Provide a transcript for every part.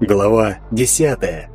Глава десятая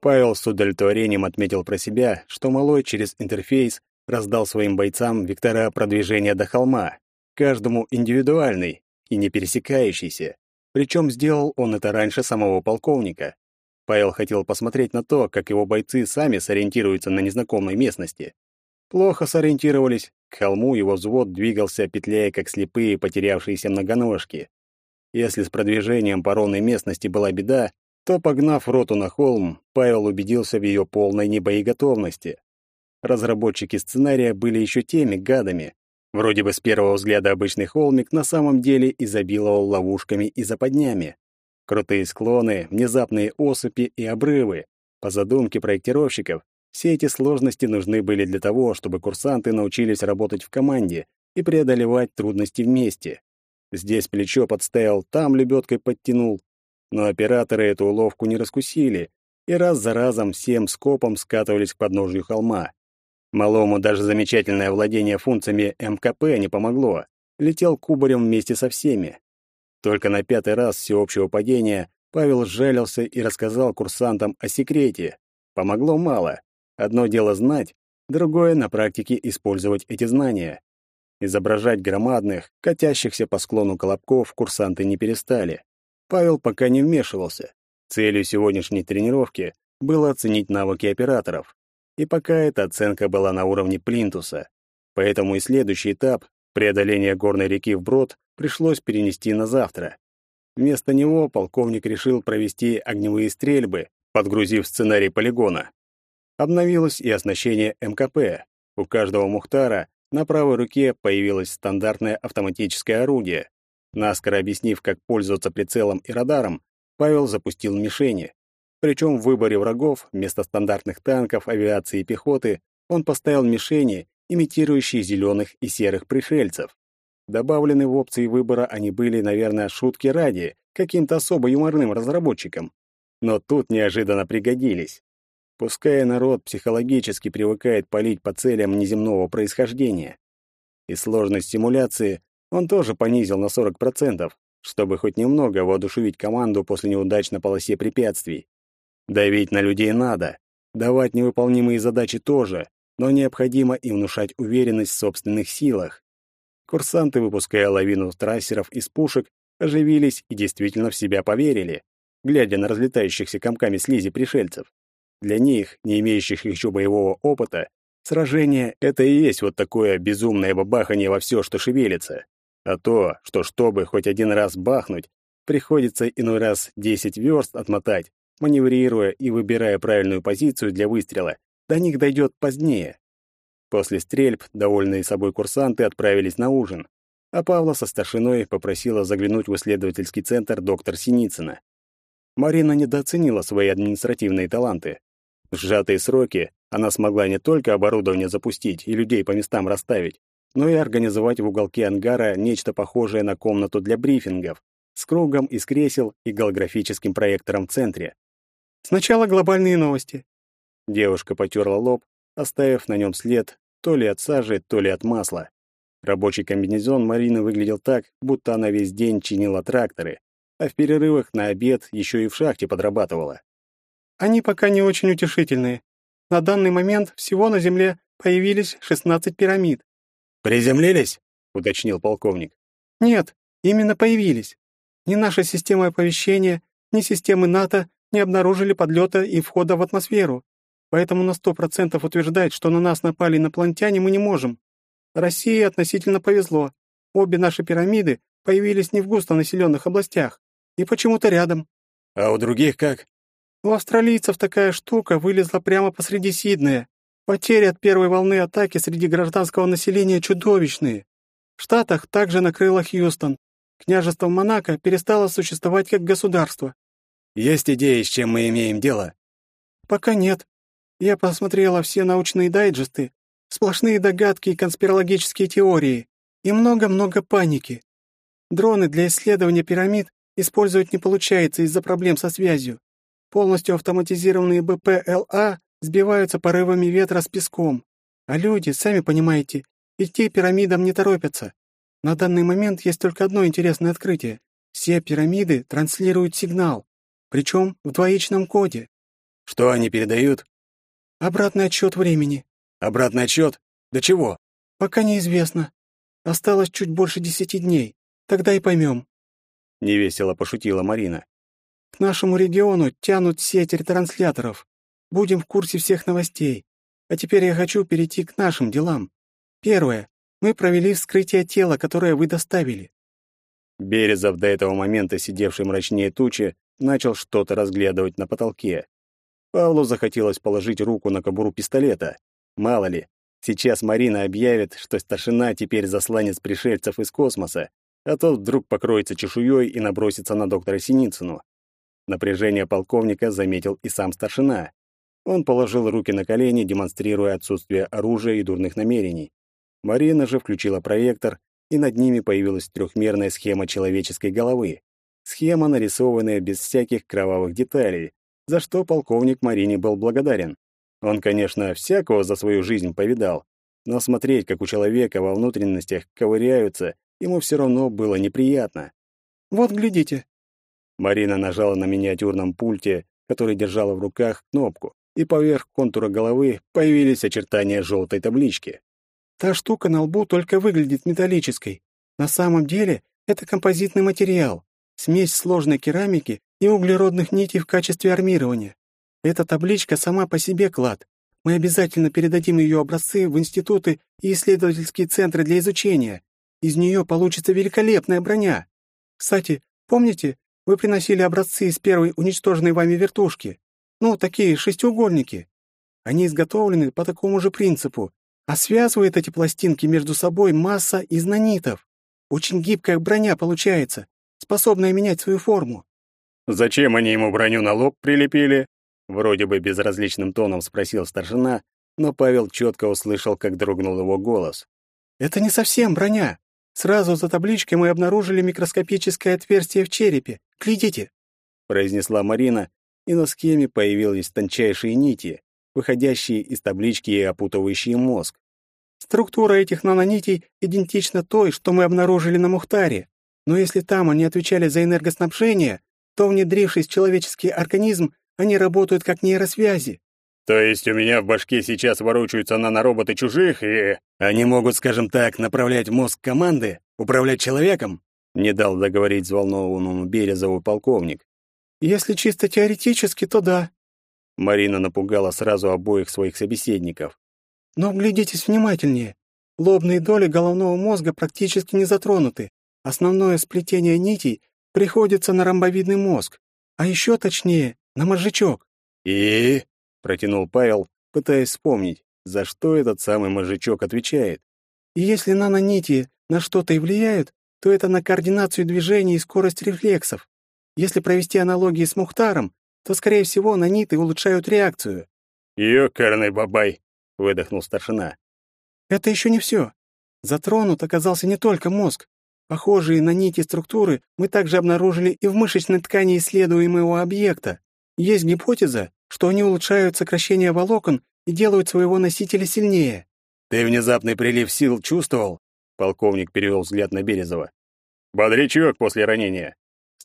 Павел с удовлетворением отметил про себя, что малой через интерфейс раздал своим бойцам вектора продвижения до холма, каждому индивидуальный и не пересекающийся. Причем сделал он это раньше самого полковника. Павел хотел посмотреть на то, как его бойцы сами сориентируются на незнакомой местности. Плохо сориентировались, к холму его взвод двигался, петляя, как слепые потерявшиеся многоножки. Если с продвижением по ровной местности была беда, то, погнав роту на холм, Павел убедился в ее полной небоеготовности. Разработчики сценария были еще теми гадами. Вроде бы с первого взгляда обычный холмик на самом деле изобиловал ловушками и западнями. Крутые склоны, внезапные осыпи и обрывы. По задумке проектировщиков, все эти сложности нужны были для того, чтобы курсанты научились работать в команде и преодолевать трудности вместе. Здесь плечо подставил, там лебедкой подтянул. Но операторы эту уловку не раскусили, и раз за разом всем скопом скатывались к подножию холма. Малому даже замечательное владение функциями МКП не помогло. Летел кубарем вместе со всеми. Только на пятый раз всеобщего падения Павел сжалился и рассказал курсантам о секрете. Помогло мало. Одно дело знать, другое — на практике использовать эти знания. Изображать громадных, катящихся по склону колобков курсанты не перестали. Павел пока не вмешивался. Целью сегодняшней тренировки было оценить навыки операторов. И пока эта оценка была на уровне плинтуса. Поэтому и следующий этап, преодоление горной реки вброд, пришлось перенести на завтра. Вместо него полковник решил провести огневые стрельбы, подгрузив сценарий полигона. Обновилось и оснащение МКП. У каждого Мухтара на правой руке появилось стандартное автоматическое орудие. Наскоро объяснив, как пользоваться прицелом и радаром, Павел запустил мишени. Причем в выборе врагов вместо стандартных танков, авиации и пехоты он поставил мишени, имитирующие зеленых и серых пришельцев. Добавлены в опции выбора они были, наверное, шутки ради, каким-то особо юморным разработчикам. Но тут неожиданно пригодились. Пускай народ психологически привыкает палить по целям неземного происхождения. И сложность симуляции он тоже понизил на 40%, чтобы хоть немного воодушевить команду после неудач на полосе препятствий. Давить на людей надо, давать невыполнимые задачи тоже, но необходимо и внушать уверенность в собственных силах. Курсанты, выпуская лавину трассеров из пушек, оживились и действительно в себя поверили, глядя на разлетающихся комками слизи пришельцев. Для них, не имеющих еще боевого опыта, сражение — это и есть вот такое безумное бабахание во все, что шевелится. А то, что чтобы хоть один раз бахнуть, приходится иной раз десять верст отмотать, маневрируя и выбирая правильную позицию для выстрела, до них дойдет позднее. После стрельб довольные собой курсанты отправились на ужин, а Павла со старшиной попросила заглянуть в исследовательский центр доктор Синицына. Марина недооценила свои административные таланты. В сжатые сроки она смогла не только оборудование запустить и людей по местам расставить, но и организовать в уголке ангара нечто похожее на комнату для брифингов с кругом из кресел и голографическим проектором в центре. Сначала глобальные новости. Девушка потерла лоб, оставив на нем след то ли от сажи, то ли от масла. Рабочий комбинезон Марины выглядел так, будто она весь день чинила тракторы, а в перерывах на обед еще и в шахте подрабатывала. Они пока не очень утешительные. На данный момент всего на Земле появились 16 пирамид. «Приземлились?» — уточнил полковник. «Нет, именно появились. Ни наша система оповещения, ни системы НАТО не обнаружили подлета и входа в атмосферу. Поэтому на сто процентов утверждать, что на нас напали инопланетяне, мы не можем. России относительно повезло. Обе наши пирамиды появились не в густонаселенных областях, и почему-то рядом. А у других как? У австралийцев такая штука вылезла прямо посреди Сиднея. Потери от первой волны атаки среди гражданского населения чудовищные. В Штатах также накрыло Хьюстон. Княжество Монако перестало существовать как государство. Есть идеи, с чем мы имеем дело? Пока нет. Я посмотрела все научные дайджесты, сплошные догадки и конспирологические теории, и много-много паники. Дроны для исследования пирамид использовать не получается из-за проблем со связью. Полностью автоматизированные БПЛА сбиваются порывами ветра с песком. А люди, сами понимаете, идти пирамидам не торопятся. На данный момент есть только одно интересное открытие. Все пирамиды транслируют сигнал, причем в двоичном коде. Что они передают? Обратный отсчет времени. Обратный отсчет? До чего? Пока неизвестно. Осталось чуть больше десяти дней. Тогда и поймем. Невесело пошутила Марина. К нашему региону тянут сеть ретрансляторов. Будем в курсе всех новостей. А теперь я хочу перейти к нашим делам. Первое. Мы провели вскрытие тела, которое вы доставили. Березов, до этого момента сидевший мрачнее тучи, начал что-то разглядывать на потолке. Павлу захотелось положить руку на кобуру пистолета. Мало ли, сейчас Марина объявит, что старшина теперь засланец пришельцев из космоса, а тот вдруг покроется чешуей и набросится на доктора Синицыну. Напряжение полковника заметил и сам старшина. Он положил руки на колени, демонстрируя отсутствие оружия и дурных намерений. Марина же включила проектор, и над ними появилась трехмерная схема человеческой головы. Схема, нарисованная без всяких кровавых деталей, за что полковник Марине был благодарен. Он, конечно, всякого за свою жизнь повидал, но смотреть, как у человека во внутренностях ковыряются, ему все равно было неприятно. «Вот, глядите». Марина нажала на миниатюрном пульте, который держала в руках, кнопку, и поверх контура головы появились очертания желтой таблички. Та штука на лбу только выглядит металлической. На самом деле это композитный материал, смесь сложной керамики и углеродных нитей в качестве армирования. Эта табличка сама по себе клад. Мы обязательно передадим ее образцы в институты и исследовательские центры для изучения. Из нее получится великолепная броня. Кстати, помните, вы приносили образцы из первой уничтоженной вами вертушки? Ну, такие шестиугольники. Они изготовлены по такому же принципу, а связывает эти пластинки между собой масса из нанитов. Очень гибкая броня получается, способная менять свою форму. «Зачем они ему броню на лоб прилепили?» Вроде бы безразличным тоном спросил старшина, но Павел четко услышал, как дрогнул его голос. «Это не совсем броня. Сразу за табличкой мы обнаружили микроскопическое отверстие в черепе. Глядите!» произнесла Марина, и на схеме появились тончайшие нити, выходящие из таблички и опутывающие мозг. Структура этих нанонитей идентична той, что мы обнаружили на Мухтаре. Но если там они отвечали за энергоснабжение, то, внедрившись в человеческий организм, они работают как нейросвязи. То есть у меня в башке сейчас ворочаются нанороботы чужих, и они могут, скажем так, направлять мозг команды, управлять человеком? Не дал договорить взволнованному Березову полковник. Если чисто теоретически, то да. Марина напугала сразу обоих своих собеседников. Но глядитесь внимательнее. Лобные доли головного мозга практически не затронуты. Основное сплетение нитей приходится на ромбовидный мозг, а еще точнее, на мозжечок. «И?» — протянул Павел, пытаясь вспомнить, за что этот самый мозжечок отвечает. И если нанонити на что-то и влияют, то это на координацию движений и скорость рефлексов. Если провести аналогии с Мухтаром, то, скорее всего, наниты улучшают реакцию. «Ёкарный бабай!» — выдохнул старшина. «Это еще не все. Затронут оказался не только мозг. Похожие на нити структуры мы также обнаружили и в мышечной ткани исследуемого объекта. Есть гипотеза, что они улучшают сокращение волокон и делают своего носителя сильнее». «Ты внезапный прилив сил чувствовал?» Полковник перевел взгляд на Березова. «Бодрячок после ранения.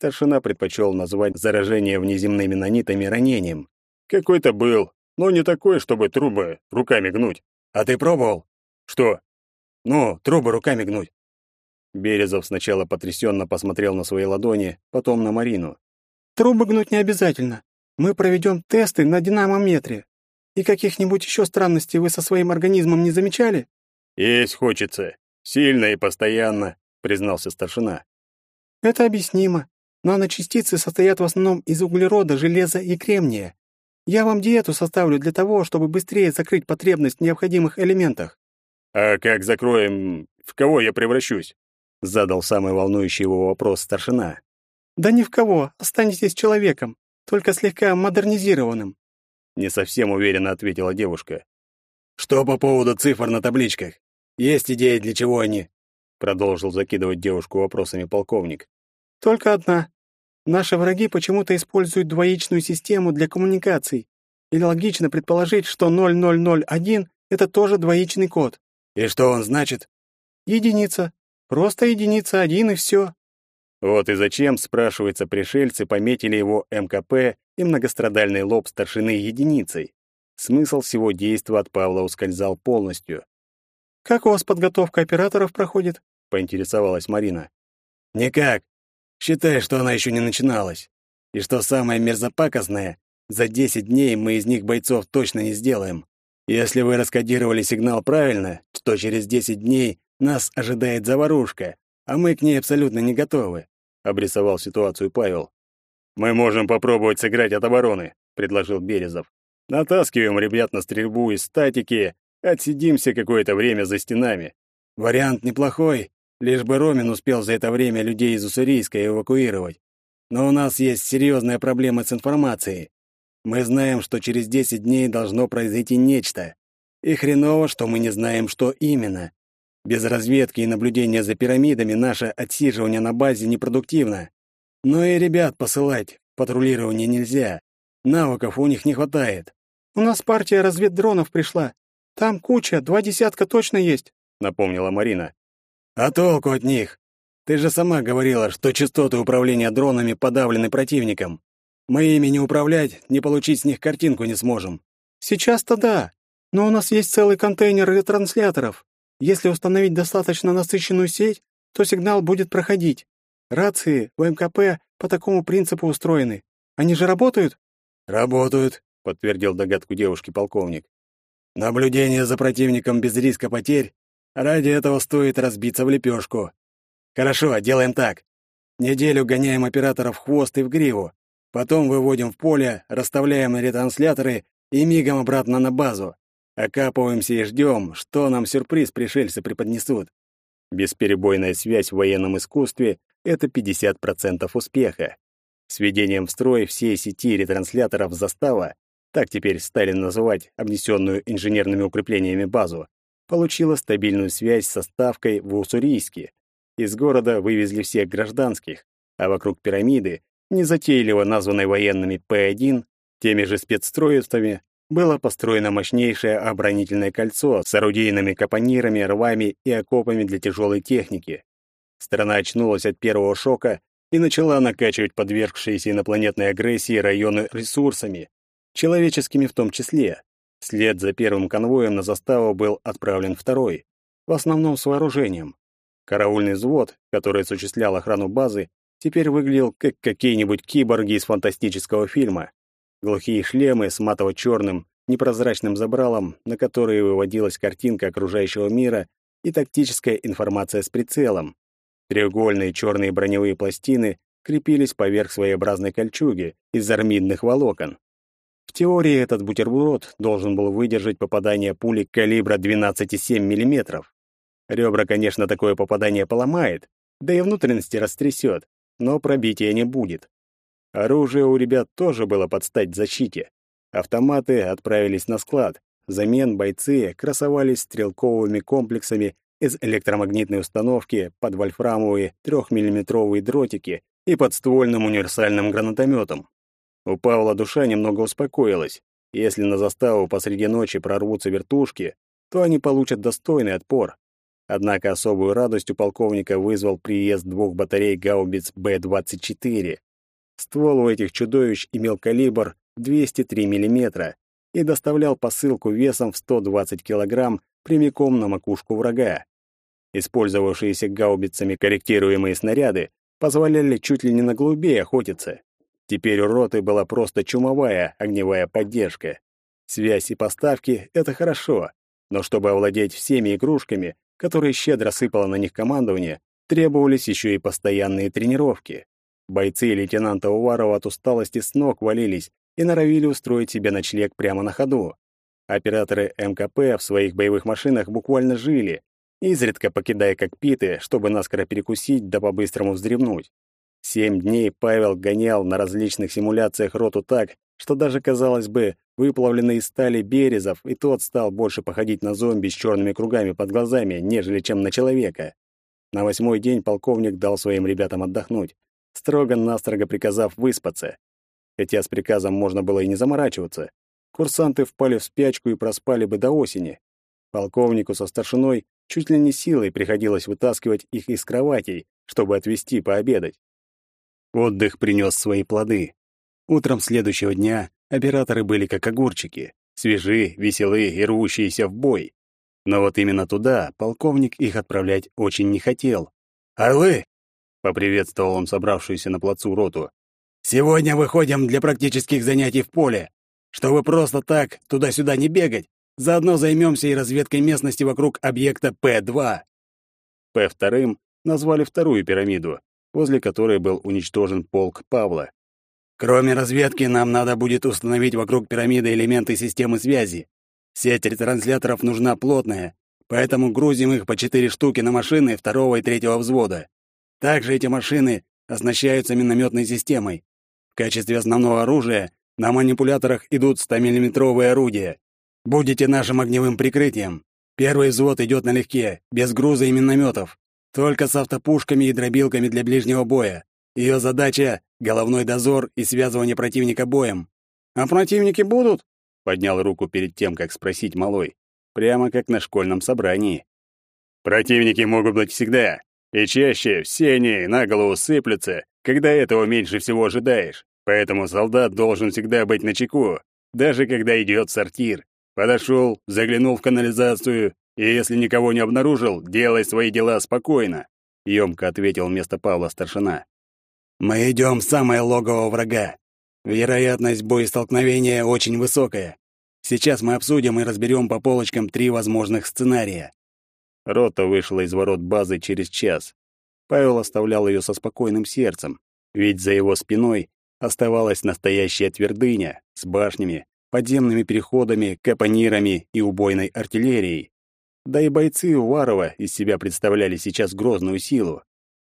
Старшина предпочел назвать заражение внеземными нанитами ранением. Какой-то был, но не такой, чтобы трубы руками гнуть. А ты пробовал? Что? Ну, трубы руками гнуть. Березов сначала потрясенно посмотрел на свои ладони, потом на Марину. Трубы гнуть не обязательно. Мы проведем тесты на динамометре. И каких-нибудь еще странностей вы со своим организмом не замечали? Есть хочется. Сильно и постоянно, признался старшина. Это объяснимо. Наночастицы состоят в основном из углерода, железа и кремния. Я вам диету составлю для того, чтобы быстрее закрыть потребность в необходимых элементах. А как закроем, в кого я превращусь? Задал самый волнующий его вопрос старшина. Да ни в кого, останетесь человеком, только слегка модернизированным. Не совсем уверенно ответила девушка. Что по поводу цифр на табличках? Есть идея, для чего они? продолжил закидывать девушку вопросами полковник. Только одна. Наши враги почему-то используют двоичную систему для коммуникаций. И логично предположить, что 0001 — это тоже двоичный код. И что он значит? Единица. Просто единица один и все. Вот и зачем, спрашивается, пришельцы пометили его МКП и многострадальный лоб старшины единицей. Смысл всего действа от Павла ускользал полностью. «Как у вас подготовка операторов проходит?» — поинтересовалась Марина. «Никак. Считай, что она еще не начиналась. И что самое мерзопакостное, за 10 дней мы из них бойцов точно не сделаем. Если вы раскодировали сигнал правильно, то через 10 дней нас ожидает заварушка, а мы к ней абсолютно не готовы», — обрисовал ситуацию Павел. «Мы можем попробовать сыграть от обороны», — предложил Березов. «Натаскиваем ребят на стрельбу из статики, отсидимся какое-то время за стенами. Вариант неплохой, лишь бы Ромин успел за это время людей из Уссурийска эвакуировать. Но у нас есть серьезная проблема с информацией. Мы знаем, что через 10 дней должно произойти нечто. И хреново, что мы не знаем, что именно. Без разведки и наблюдения за пирамидами наше отсиживание на базе непродуктивно. Но и ребят посылать в патрулирование нельзя. Навыков у них не хватает. У нас партия разведдронов пришла. Там куча, два десятка точно есть, напомнила Марина. А толку от них? Ты же сама говорила, что частоты управления дронами подавлены противником. Мы ими не управлять, не получить с них картинку не сможем. Сейчас-то да, но у нас есть целый контейнер ретрансляторов. Если установить достаточно насыщенную сеть, то сигнал будет проходить. Рации в МКП по такому принципу устроены. Они же работают? Работают, подтвердил догадку девушки полковник. Наблюдение за противником без риска потерь. Ради этого стоит разбиться в лепешку. Хорошо, делаем так. Неделю гоняем операторов в хвост и в гриву. Потом выводим в поле, расставляем ретрансляторы и мигом обратно на базу. Окапываемся и ждем, что нам сюрприз пришельцы преподнесут. Бесперебойная связь в военном искусстве — это 50% успеха. С введением в строй всей сети ретрансляторов «Застава», так теперь стали называть обнесенную инженерными укреплениями базу, получила стабильную связь со ставкой в Уссурийске. Из города вывезли всех гражданских, а вокруг пирамиды незатейливо названной военными П-1, теми же спецстроевцами, было построено мощнейшее оборонительное кольцо с орудийными капонирами, рвами и окопами для тяжелой техники. Страна очнулась от первого шока и начала накачивать подвергшиеся инопланетной агрессии районы ресурсами, человеческими в том числе. Вслед за первым конвоем на заставу был отправлен второй, в основном с вооружением. Караульный взвод, который осуществлял охрану базы, теперь выглядел как какие-нибудь киборги из фантастического фильма. Глухие шлемы с матово-черным, непрозрачным забралом, на которые выводилась картинка окружающего мира и тактическая информация с прицелом. Треугольные черные броневые пластины крепились поверх своеобразной кольчуги из армидных волокон. В теории этот бутерброд должен был выдержать попадание пули калибра 12,7 мм. Ребра, конечно, такое попадание поломает, да и внутренности растрясет, но пробития не будет. Оружие у ребят тоже было под стать защите. Автоматы отправились на склад. Взамен бойцы красовались стрелковыми комплексами из электромагнитной установки под вольфрамовые трехмиллиметровые дротики и подствольным универсальным гранатометом. У Павла душа немного успокоилась. Если на заставу посреди ночи прорвутся вертушки, то они получат достойный отпор. Однако особую радость у полковника вызвал приезд двух батарей гаубиц Б-24. Ствол у этих чудовищ имел калибр 203 мм и доставлял посылку весом в 120 кг прямиком на макушку врага. Использовавшиеся гаубицами корректируемые снаряды позволяли чуть ли не на голубей охотиться. Теперь у роты была просто чумовая огневая поддержка. Связь и поставки — это хорошо, но чтобы овладеть всеми игрушками, которые щедро сыпало на них командование, требовались еще и постоянные тренировки. Бойцы лейтенанта Уварова от усталости с ног валились и норовили устроить себе ночлег прямо на ходу. Операторы МКП в своих боевых машинах буквально жили, изредка покидая кокпиты, чтобы наскоро перекусить да по-быстрому вздремнуть. Семь дней Павел гонял на различных симуляциях роту так, что даже, казалось бы, выплавленный из стали Березов, и тот стал больше походить на зомби с черными кругами под глазами, нежели чем на человека. На восьмой день полковник дал своим ребятам отдохнуть. Строго-настрого приказав выспаться. Хотя с приказом можно было и не заморачиваться. Курсанты впали в спячку и проспали бы до осени. Полковнику со старшиной чуть ли не силой приходилось вытаскивать их из кроватей, чтобы отвезти пообедать. Отдых принес свои плоды. Утром следующего дня операторы были как огурчики, свежи, веселые и рвущиеся в бой. Но вот именно туда полковник их отправлять очень не хотел. «Орлы!» — поприветствовал он собравшуюся на плацу роту. «Сегодня выходим для практических занятий в поле. Чтобы просто так туда-сюда не бегать, заодно займемся и разведкой местности вокруг объекта П-2». П-2 назвали вторую пирамиду, возле которой был уничтожен полк Павла. Кроме разведки, нам надо будет установить вокруг пирамиды элементы системы связи. Сеть ретрансляторов нужна плотная, поэтому грузим их по четыре штуки на машины второго и третьего взвода. Также эти машины оснащаются минометной системой. В качестве основного оружия на манипуляторах идут 100-миллиметровые орудия. Будете нашим огневым прикрытием. Первый взвод идет налегке, без груза и минометов. Только с автопушками и дробилками для ближнего боя. Ее задача — головной дозор и связывание противника боем. «А противники будут?» — поднял руку перед тем, как спросить малой. Прямо как на школьном собрании. «Противники могут быть всегда, и чаще все они на голову сыплются, когда этого меньше всего ожидаешь. Поэтому солдат должен всегда быть начеку, даже когда идет сортир. Подошел, заглянул в канализацию, и если никого не обнаружил, делай свои дела спокойно, Ёмко ответил вместо Павла старшина. Мы идем в самое логово врага. Вероятность боестолкновения очень высокая. Сейчас мы обсудим и разберем по полочкам три возможных сценария. Рота вышла из ворот базы через час. Павел оставлял ее со спокойным сердцем, ведь за его спиной оставалась настоящая твердыня с башнями, подземными переходами, капонирами и убойной артиллерией. Да и бойцы Уварова из себя представляли сейчас грозную силу.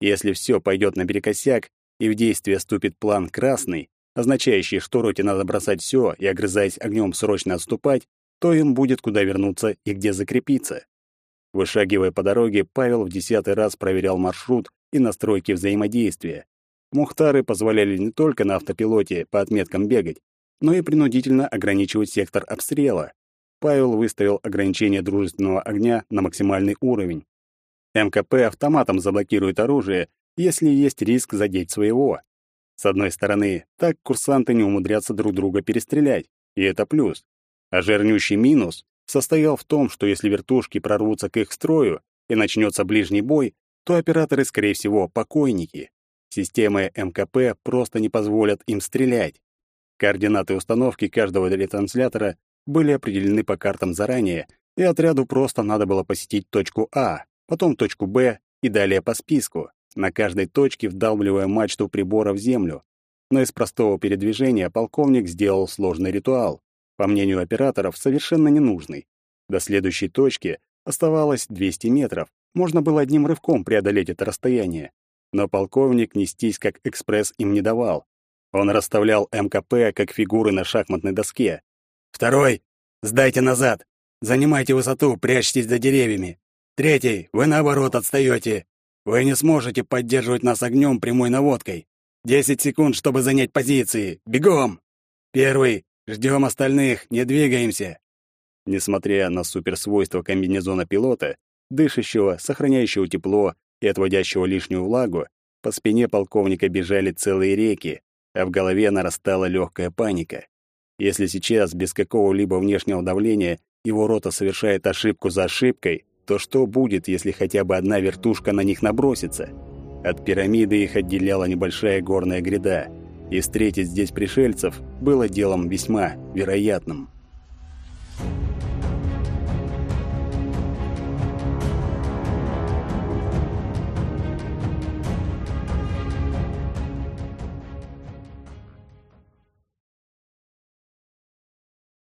Если все пойдет наперекосяк и в действие вступит план «красный», означающий, что роте надо бросать все и, огрызаясь огнем, срочно отступать, то им будет куда вернуться и где закрепиться. Вышагивая по дороге, Павел в десятый раз проверял маршрут и настройки взаимодействия. Мухтары позволяли не только на автопилоте по отметкам бегать, но и принудительно ограничивать сектор обстрела. Павел выставил ограничение дружественного огня на максимальный уровень. МКП автоматом заблокирует оружие, если есть риск задеть своего. С одной стороны, так курсанты не умудрятся друг друга перестрелять, и это плюс. А жирнющий минус состоял в том, что если вертушки прорвутся к их строю и начнется ближний бой, то операторы, скорее всего, покойники. Системы МКП просто не позволят им стрелять. Координаты установки каждого ретранслятора были определены по картам заранее, и отряду просто надо было посетить точку А, потом точку Б и далее по списку, на каждой точке вдалбливая мачту прибора в землю. Но из простого передвижения полковник сделал сложный ритуал, по мнению операторов, совершенно ненужный. До следующей точки оставалось 200 метров, можно было одним рывком преодолеть это расстояние. Но полковник нестись как экспресс им не давал. Он расставлял МКП как фигуры на шахматной доске, Второй — сдайте назад. Занимайте высоту, прячьтесь за деревьями. Третий — вы наоборот отстаете. Вы не сможете поддерживать нас огнем прямой наводкой. Десять секунд, чтобы занять позиции. Бегом! Первый — ждем остальных, не двигаемся. Несмотря на суперсвойства комбинезона пилота, дышащего, сохраняющего тепло и отводящего лишнюю влагу, по спине полковника бежали целые реки, а в голове нарастала легкая паника. Если сейчас без какого-либо внешнего давления его рота совершает ошибку за ошибкой, то что будет, если хотя бы одна вертушка на них набросится? От пирамиды их отделяла небольшая горная гряда, и встретить здесь пришельцев было делом весьма вероятным.